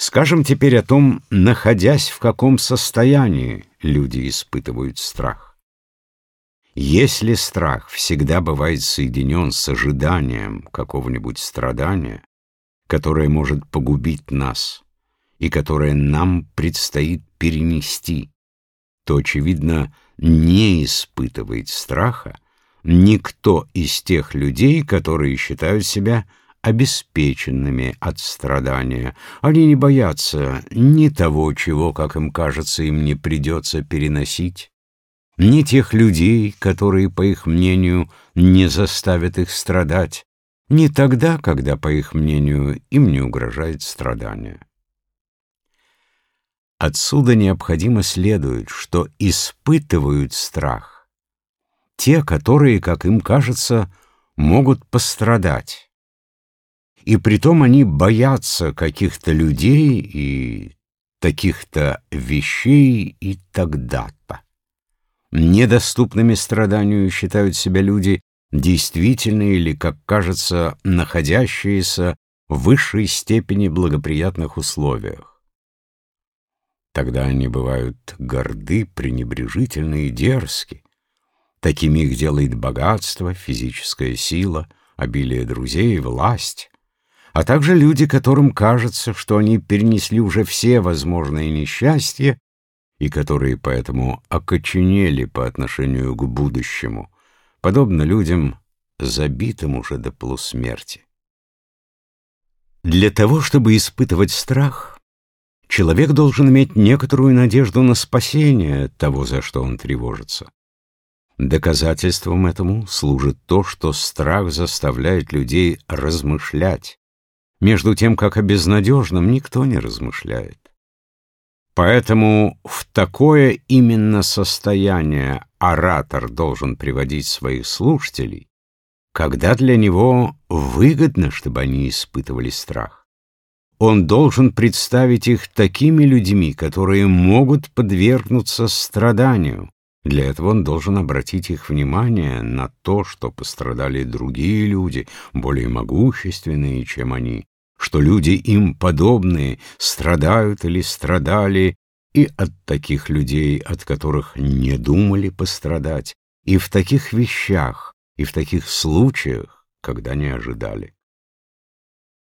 Скажем теперь о том, находясь в каком состоянии люди испытывают страх. Если страх всегда бывает соединен с ожиданием какого-нибудь страдания, которое может погубить нас и которое нам предстоит перенести, то, очевидно, не испытывает страха никто из тех людей, которые считают себя обеспеченными от страдания. Они не боятся ни того, чего, как им кажется, им не придется переносить, ни тех людей, которые, по их мнению, не заставят их страдать, ни тогда, когда, по их мнению, им не угрожает страдание. Отсюда необходимо следует, что испытывают страх те, которые, как им кажется, могут пострадать и притом они боятся каких-то людей и таких-то вещей и тогда-то. Недоступными страданию считают себя люди, действительно или, как кажется, находящиеся в высшей степени благоприятных условиях. Тогда они бывают горды, пренебрежительны и дерзки. Такими их делает богатство, физическая сила, обилие друзей, власть а также люди, которым кажется, что они перенесли уже все возможные несчастья и которые поэтому окоченели по отношению к будущему, подобно людям, забитым уже до полусмерти. Для того, чтобы испытывать страх, человек должен иметь некоторую надежду на спасение того, за что он тревожится. Доказательством этому служит то, что страх заставляет людей размышлять, между тем, как о безнадежном никто не размышляет. Поэтому в такое именно состояние оратор должен приводить своих слушателей, когда для него выгодно, чтобы они испытывали страх. Он должен представить их такими людьми, которые могут подвергнуться страданию. Для этого он должен обратить их внимание на то, что пострадали другие люди, более могущественные, чем они, что люди им подобные страдают или страдали и от таких людей, от которых не думали пострадать, и в таких вещах, и в таких случаях, когда не ожидали.